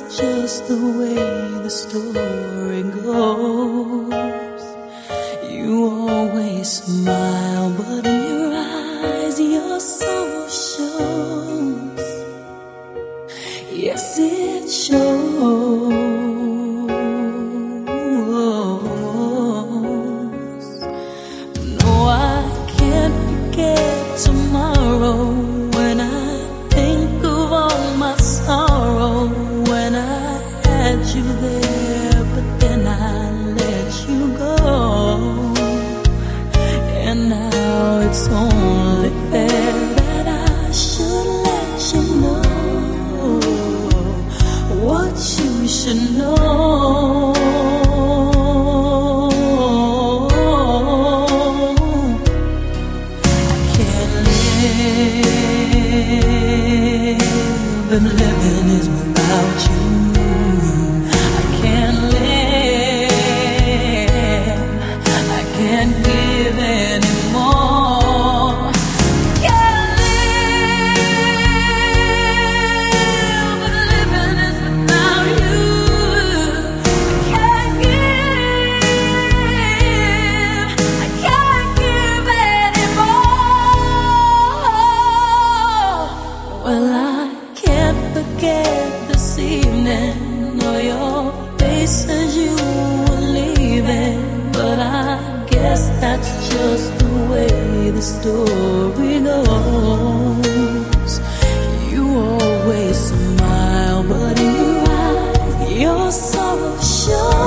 that's just the way the story goes. You always smile, but in your eyes, your soul shows. You there, but then I let you go. And now it's only fair that I should let you know what you should know. I can't live, and living is without you. said you were leaving, but I guess that's just the way the story goes. You always smile, but in your eyes, your sorrow shows.